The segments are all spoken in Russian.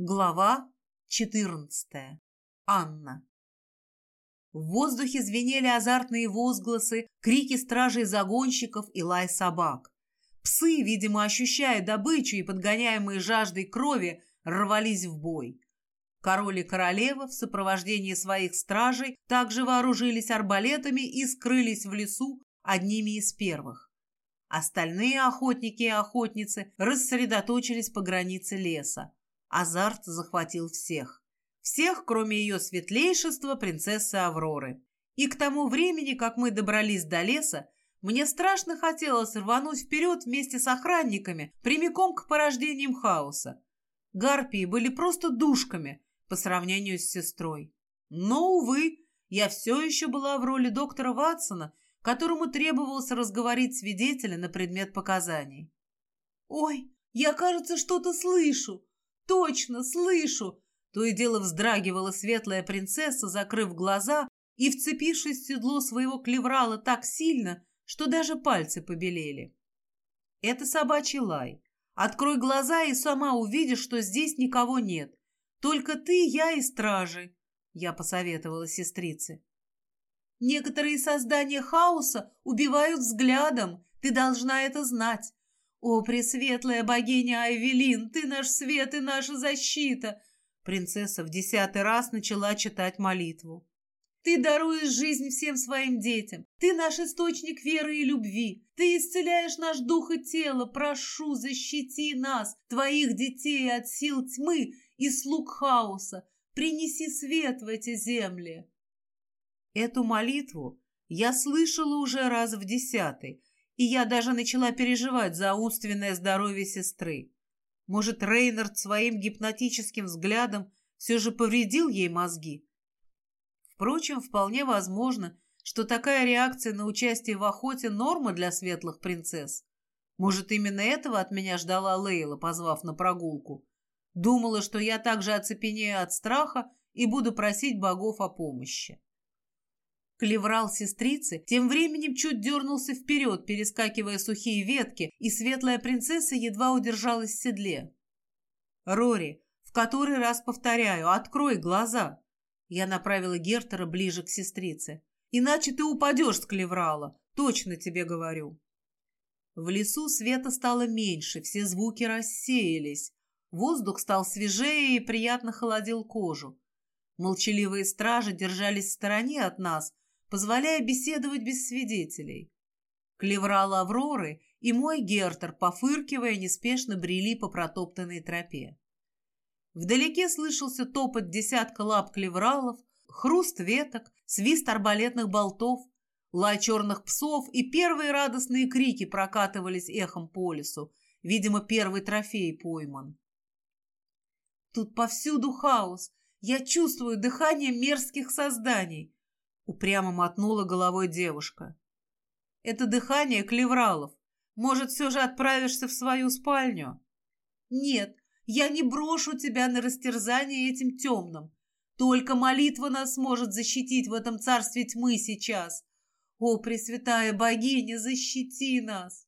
Глава 14. Анна. В воздухе звенели азартные возгласы, крики стражей-загонщиков и лай собак. Псы, видимо, ощущая добычу и подгоняемые жаждой крови, рвались в бой. Король и королева в сопровождении своих стражей также вооружились арбалетами и скрылись в лесу одними из первых. Остальные охотники и охотницы рассредоточились по границе леса. Азарт захватил всех. Всех, кроме ее светлейшества, принцессы Авроры. И к тому времени, как мы добрались до леса, мне страшно хотелось рвануть вперед вместе с охранниками, прямиком к порождениям хаоса. Гарпии были просто душками по сравнению с сестрой. Но, увы, я все еще была в роли доктора Ватсона, которому требовалось разговорить свидетеля на предмет показаний. «Ой, я, кажется, что-то слышу!» Точно, слышу!» То и дело вздрагивала светлая принцесса, закрыв глаза и вцепившись в седло своего клеврала так сильно, что даже пальцы побелели. «Это собачий лай. Открой глаза и сама увидишь, что здесь никого нет. Только ты, я и стражи», — я посоветовала сестрице. «Некоторые создания хаоса убивают взглядом. Ты должна это знать. «О, пресветлая богиня Айвелин, ты наш свет и наша защита!» Принцесса в десятый раз начала читать молитву. «Ты даруешь жизнь всем своим детям. Ты наш источник веры и любви. Ты исцеляешь наш дух и тело. Прошу, защити нас, твоих детей, от сил тьмы и слуг хаоса. Принеси свет в эти земли». Эту молитву я слышала уже раз в десятый, и я даже начала переживать за умственное здоровье сестры. Может, Рейнард своим гипнотическим взглядом все же повредил ей мозги? Впрочем, вполне возможно, что такая реакция на участие в охоте – норма для светлых принцесс. Может, именно этого от меня ждала Лейла, позвав на прогулку. Думала, что я также оцепенею от страха и буду просить богов о помощи. Клеврал сестрицы тем временем чуть дернулся вперед, перескакивая сухие ветки, и светлая принцесса едва удержалась в седле. «Рори, в который раз повторяю, открой глаза!» Я направила Гертера ближе к сестрице. «Иначе ты упадешь с клеврала, точно тебе говорю». В лесу света стало меньше, все звуки рассеялись. Воздух стал свежее и приятно холодил кожу. Молчаливые стражи держались в стороне от нас, позволяя беседовать без свидетелей. Клеврал Авроры и мой Гертер, пофыркивая, неспешно брели по протоптанной тропе. Вдалеке слышался топот десятка лап клевралов, хруст веток, свист арбалетных болтов, лай черных псов и первые радостные крики прокатывались эхом по лесу. Видимо, первый трофей пойман. Тут повсюду хаос. Я чувствую дыхание мерзких созданий. Упрямо мотнула головой девушка. Это дыхание клевралов. Может, все же отправишься в свою спальню? Нет, я не брошу тебя на растерзание этим темным. Только молитва нас может защитить в этом царстве тьмы сейчас. О, Пресвятая Богиня, защити нас!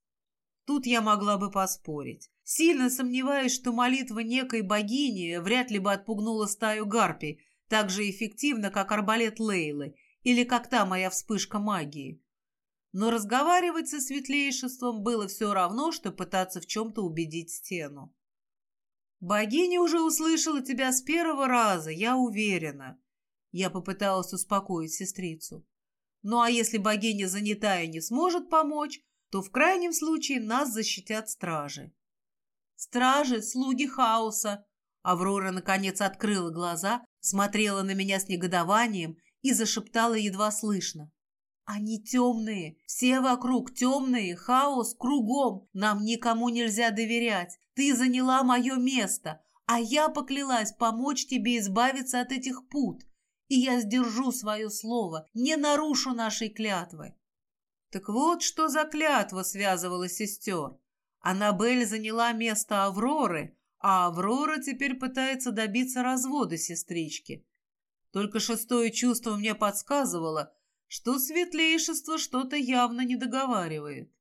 Тут я могла бы поспорить. Сильно сомневаюсь, что молитва некой богини вряд ли бы отпугнула стаю гарпий так же эффективно, как арбалет Лейлы, или как та моя вспышка магии. Но разговаривать со светлейшеством было все равно, что пытаться в чем-то убедить стену. «Богиня уже услышала тебя с первого раза, я уверена». Я попыталась успокоить сестрицу. «Ну а если богиня занята и не сможет помочь, то в крайнем случае нас защитят стражи». «Стражи — слуги хаоса!» Аврора наконец открыла глаза, смотрела на меня с негодованием и зашептала едва слышно. «Они темные, все вокруг темные, хаос кругом, нам никому нельзя доверять. Ты заняла мое место, а я поклялась помочь тебе избавиться от этих пут. И я сдержу свое слово, не нарушу нашей клятвы». Так вот, что за клятва связывала сестер. Аннабель заняла место Авроры, а Аврора теперь пытается добиться развода сестрички. Только шестое чувство мне подсказывало, что светлейшество что-то явно не договаривает.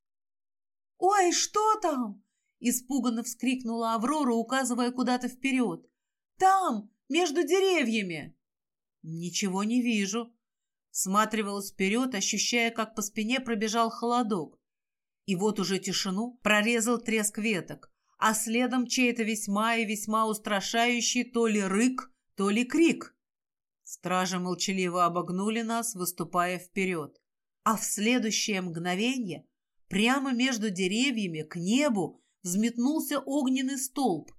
«Ой, что там?» – испуганно вскрикнула Аврора, указывая куда-то вперед. Там, между деревьями!» «Ничего не вижу», Сматривалась вперед, ощущая, как по спине пробежал холодок. И вот уже тишину прорезал треск веток, а следом чей-то весьма и весьма устрашающий то ли рык, то ли крик. Стражи молчаливо обогнули нас, выступая вперед. А в следующее мгновение прямо между деревьями к небу взметнулся огненный столб.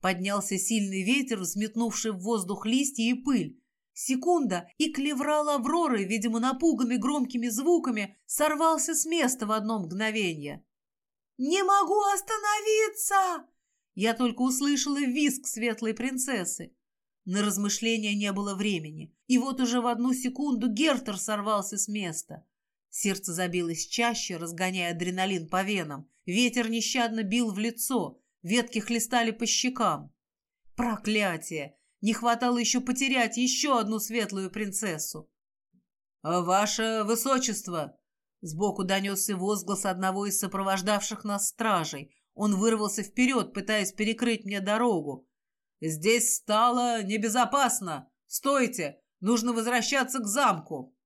Поднялся сильный ветер, взметнувший в воздух листья и пыль, Секунда, и клеврал Авроры, видимо, напуганный громкими звуками, сорвался с места в одно мгновение. «Не могу остановиться!» Я только услышала визг светлой принцессы. На размышления не было времени, и вот уже в одну секунду Гертер сорвался с места. Сердце забилось чаще, разгоняя адреналин по венам. Ветер нещадно бил в лицо, ветки хлестали по щекам. Проклятие! Не хватало еще потерять еще одну светлую принцессу. «Ваше высочество!» Сбоку донесся возглас одного из сопровождавших нас стражей. Он вырвался вперед, пытаясь перекрыть мне дорогу. «Здесь стало небезопасно! Стойте! Нужно возвращаться к замку!»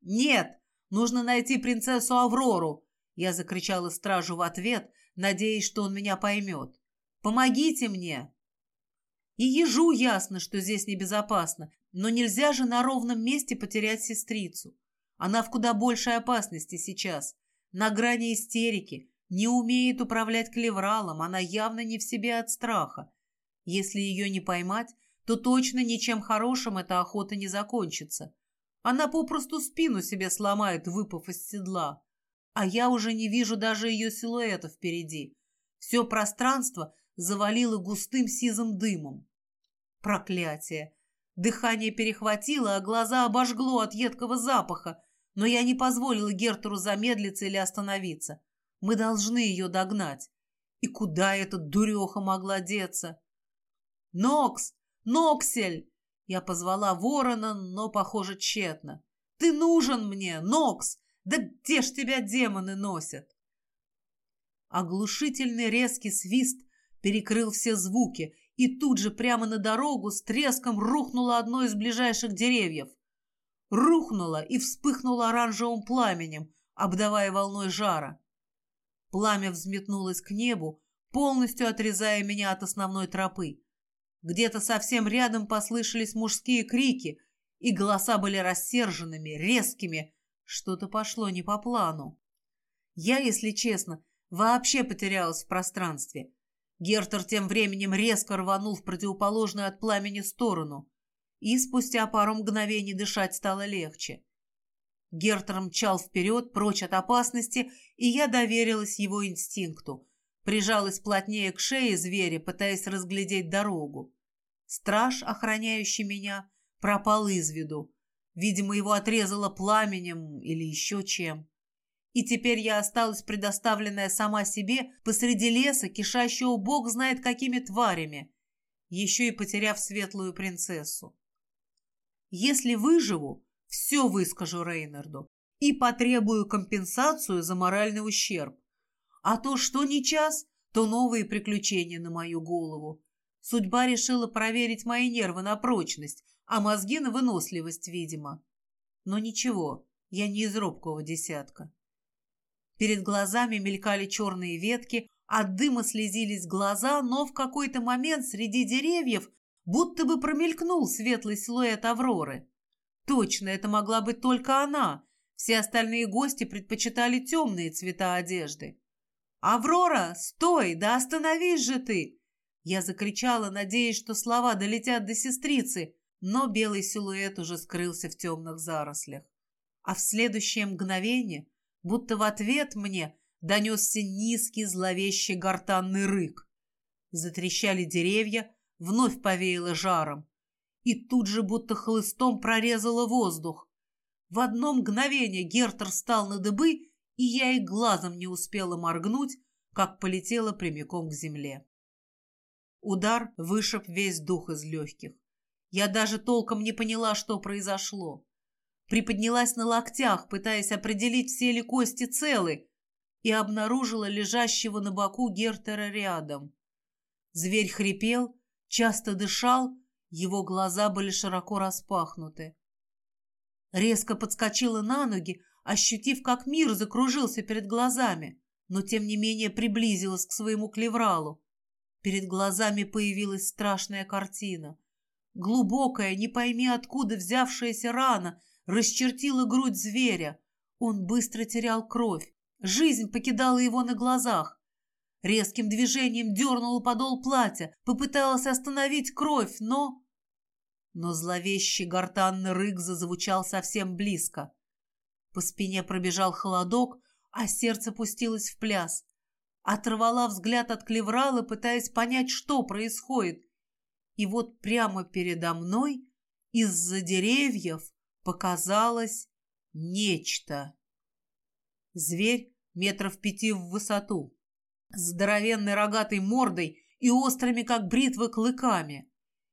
«Нет! Нужно найти принцессу Аврору!» Я закричала стражу в ответ, надеясь, что он меня поймет. «Помогите мне!» И ежу ясно, что здесь небезопасно, но нельзя же на ровном месте потерять сестрицу. Она в куда большей опасности сейчас, на грани истерики, не умеет управлять клевралом, она явно не в себе от страха. Если ее не поймать, то точно ничем хорошим эта охота не закончится. Она попросту спину себе сломает, выпав из седла. А я уже не вижу даже ее силуэта впереди. Все пространство завалило густым сизым дымом. Проклятие! Дыхание перехватило, а глаза обожгло от едкого запаха, но я не позволила Гертеру замедлиться или остановиться. Мы должны ее догнать. И куда эта дуреха могла деться? «Нокс! Ноксель!» Я позвала ворона, но, похоже, тщетно. «Ты нужен мне, Нокс! Да где ж тебя демоны носят?» Оглушительный резкий свист перекрыл все звуки, и тут же прямо на дорогу с треском рухнуло одно из ближайших деревьев. Рухнуло и вспыхнуло оранжевым пламенем, обдавая волной жара. Пламя взметнулось к небу, полностью отрезая меня от основной тропы. Где-то совсем рядом послышались мужские крики, и голоса были рассерженными, резкими. Что-то пошло не по плану. Я, если честно, вообще потерялась в пространстве. Гертер тем временем резко рванул в противоположную от пламени сторону, и спустя пару мгновений дышать стало легче. Гертер мчал вперед, прочь от опасности, и я доверилась его инстинкту. Прижалась плотнее к шее зверя, пытаясь разглядеть дорогу. Страж, охраняющий меня, пропал из виду. Видимо, его отрезало пламенем или еще чем. И теперь я осталась предоставленная сама себе посреди леса, кишащего бог знает какими тварями, еще и потеряв светлую принцессу. Если выживу, все выскажу Рейнарду и потребую компенсацию за моральный ущерб. А то, что не час, то новые приключения на мою голову. Судьба решила проверить мои нервы на прочность, а мозги на выносливость, видимо. Но ничего, я не из робкого десятка. Перед глазами мелькали черные ветки, от дыма слезились глаза, но в какой-то момент среди деревьев будто бы промелькнул светлый силуэт Авроры. Точно, это могла быть только она. Все остальные гости предпочитали темные цвета одежды. «Аврора, стой! Да остановись же ты!» Я закричала, надеясь, что слова долетят до сестрицы, но белый силуэт уже скрылся в темных зарослях. А в следующее мгновение будто в ответ мне донесся низкий зловещий гортанный рык. Затрещали деревья, вновь повеяло жаром. И тут же будто хлыстом прорезало воздух. В одно мгновение Гертер встал на дыбы, и я и глазом не успела моргнуть, как полетела прямиком к земле. Удар вышиб весь дух из легких. Я даже толком не поняла, что произошло приподнялась на локтях, пытаясь определить, все ли кости целы, и обнаружила лежащего на боку Гертера рядом. Зверь хрипел, часто дышал, его глаза были широко распахнуты. Резко подскочила на ноги, ощутив, как мир закружился перед глазами, но тем не менее приблизилась к своему клевралу. Перед глазами появилась страшная картина. Глубокая, не пойми откуда взявшаяся рана расчертила грудь зверя. Он быстро терял кровь. Жизнь покидала его на глазах. Резким движением дернула подол платья, попыталась остановить кровь, но... Но зловещий гортанный рык зазвучал совсем близко. По спине пробежал холодок, а сердце пустилось в пляс. Оторвала взгляд от клеврала, пытаясь понять, что происходит. И вот прямо передо мной из-за деревьев показалось нечто. Зверь метров пяти в высоту, здоровенной рогатой мордой и острыми, как бритвы, клыками.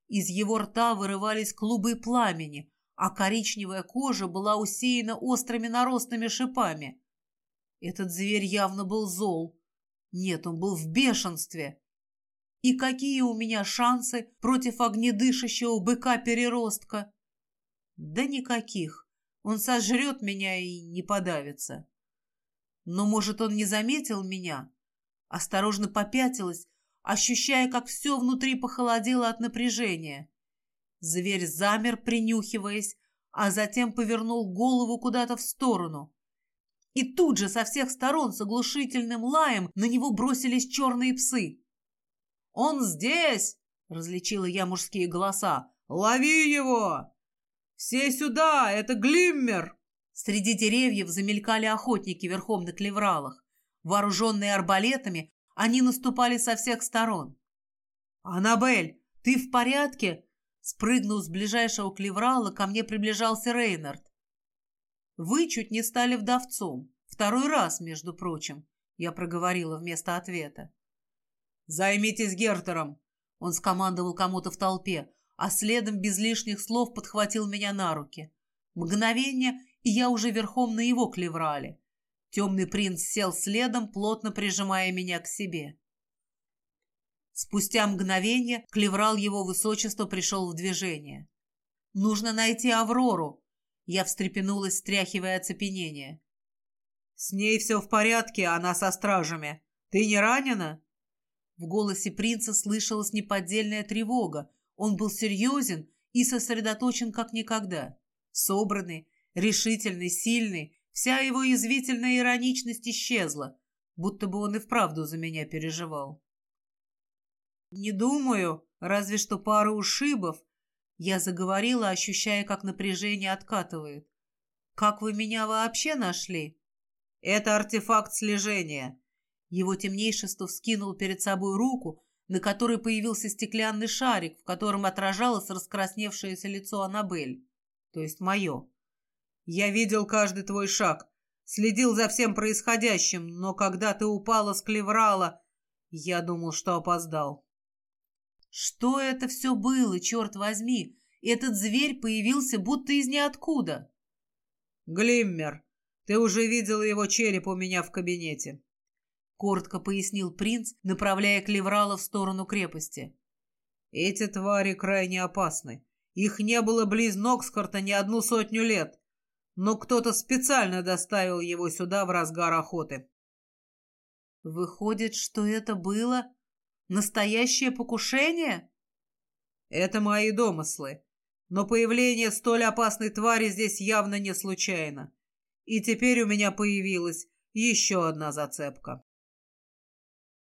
Из его рта вырывались клубы пламени, а коричневая кожа была усеяна острыми наростными шипами. Этот зверь явно был зол. Нет, он был в бешенстве. И какие у меня шансы против огнедышащего быка-переростка? Да никаких. Он сожрет меня и не подавится. Но, может, он не заметил меня? Осторожно попятилась, ощущая, как все внутри похолодело от напряжения. Зверь замер, принюхиваясь, а затем повернул голову куда-то в сторону. И тут же со всех сторон с оглушительным лаем на него бросились черные псы. «Он здесь!» — различила я мужские голоса. «Лови его! Все сюда! Это Глиммер!» Среди деревьев замелькали охотники верхом на клевралах. Вооруженные арбалетами, они наступали со всех сторон. «Аннабель, ты в порядке?» Спрыгнув с ближайшего клеврала, ко мне приближался Рейнард. «Вы чуть не стали вдовцом. Второй раз, между прочим», — я проговорила вместо ответа. «Займитесь Гертером!» Он скомандовал кому-то в толпе, а следом без лишних слов подхватил меня на руки. Мгновение, и я уже верхом на его клеврале. Темный принц сел следом, плотно прижимая меня к себе. Спустя мгновение клеврал его высочества пришел в движение. «Нужно найти Аврору!» Я встрепенулась, стряхивая оцепенение. «С ней все в порядке, она со стражами. Ты не ранена?» В голосе принца слышалась неподдельная тревога. Он был серьезен и сосредоточен как никогда. Собранный, решительный, сильный, вся его язвительная ироничность исчезла, будто бы он и вправду за меня переживал. «Не думаю, разве что пару ушибов». Я заговорила, ощущая, как напряжение откатывает. «Как вы меня вообще нашли?» «Это артефакт слежения». Его темнейшество вскинул перед собой руку, на которой появился стеклянный шарик, в котором отражалось раскрасневшееся лицо Аннабель, то есть мое. «Я видел каждый твой шаг, следил за всем происходящим, но когда ты упала с клеврала, я думал, что опоздал». Что это все было, черт возьми? Этот зверь появился будто из ниоткуда. Глиммер, ты уже видела его череп у меня в кабинете. Коротко пояснил принц, направляя Клеврала в сторону крепости. Эти твари крайне опасны. Их не было близ Нокскорта не одну сотню лет, но кто-то специально доставил его сюда в разгар охоты. Выходит, что это было Настоящее покушение? Это мои домыслы. Но появление столь опасной твари здесь явно не случайно. И теперь у меня появилась еще одна зацепка.